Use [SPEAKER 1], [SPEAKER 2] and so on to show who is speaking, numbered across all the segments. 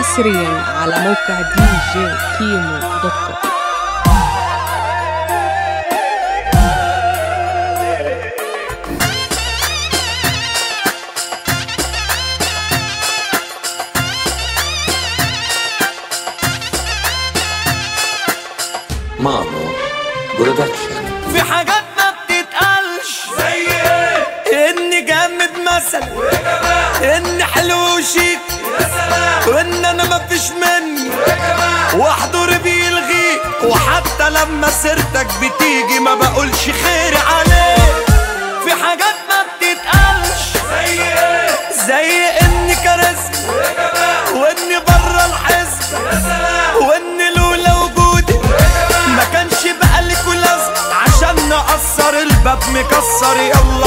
[SPEAKER 1] حصريا على موقع D J Kimo dot
[SPEAKER 2] com. production
[SPEAKER 3] في حاجات ما بتتقالش.
[SPEAKER 4] زي إيه؟
[SPEAKER 3] إني جامد مثلا. إني حلو وشيك.
[SPEAKER 4] يا سلام.
[SPEAKER 3] وان أنا مفيش مني. واحضر بيلغيك وحتى لما سيرتك بتيجي ما بقولش خير عليك. في حاجات ما بتتقالش.
[SPEAKER 4] زي إيه
[SPEAKER 3] زي اني
[SPEAKER 4] كمان
[SPEAKER 3] واني بره الحزب
[SPEAKER 4] يا سلام
[SPEAKER 3] وإن لولا وجودي ما كانش بقى لك لازم عشان نقصر الباب مكسر يلا لا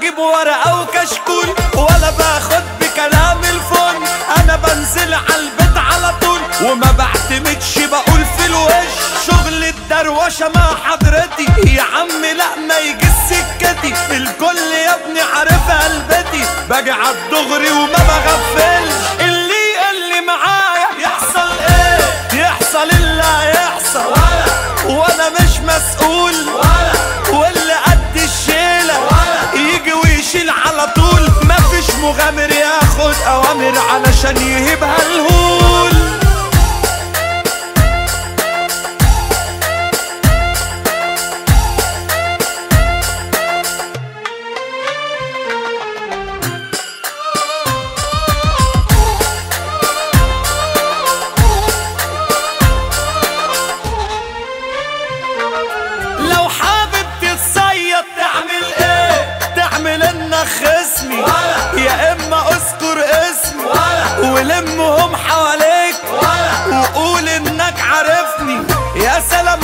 [SPEAKER 3] بجيب ورقة وكشكول ولا باخد بكلام الفن أنا بنزل على البيت على طول وما بعتمدش بقول في الوش شغل الدروشة مع حضرتي. يا عم لا ما يجي سكتي الكل يا ابني عارف قلبتي. باجي على الدغري وما بغفلش. اللي اللي معايا يحصل إيه؟ يحصل اللي هيحصل وأنا مش مسؤول. مغامر ياخد أوامر علشان يهبها الهول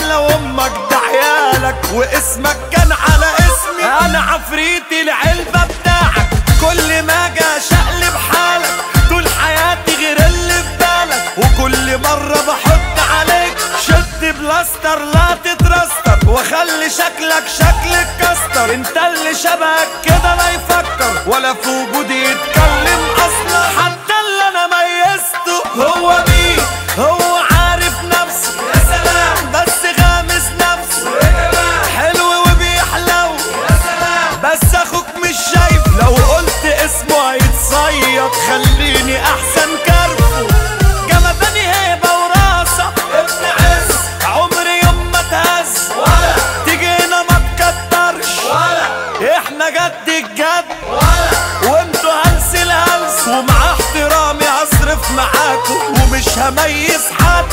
[SPEAKER 3] يا سلام لو أمك دعيالك واسمك كان على اسمي. أنا عفريتي العلبة بتاعك. كل ما أجي اشقلب حالك. طول حياتي غير اللي في بالك. وكل مرة بحط عليك شد بلاستر لا تترستر. وأخلي شكلك شكل الكستر انت اللي شبهك كده لا يفكر. ولا في وجودي يتكلم الجد. وانتوا هلس الهلس ومع احترامي هصرف معاكم ومش هميز حد.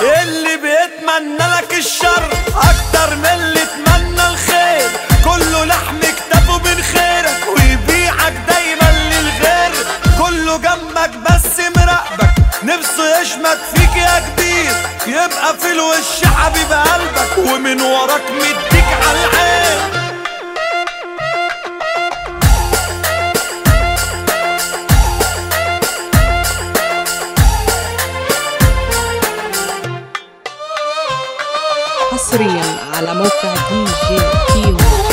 [SPEAKER 3] اللي بيتمنى لك الشر أكتر من اللي اتمنى الخير. كله لحم كتافه من خيرك ويبيعك دايما للغير. كله جنبك بس مراقبك نفسه يشمت فيك يا كبير. يبقى في الوش حبيب قلبك ومن وراك مديك على العين.
[SPEAKER 1] حصريا على موقع دي جي كوم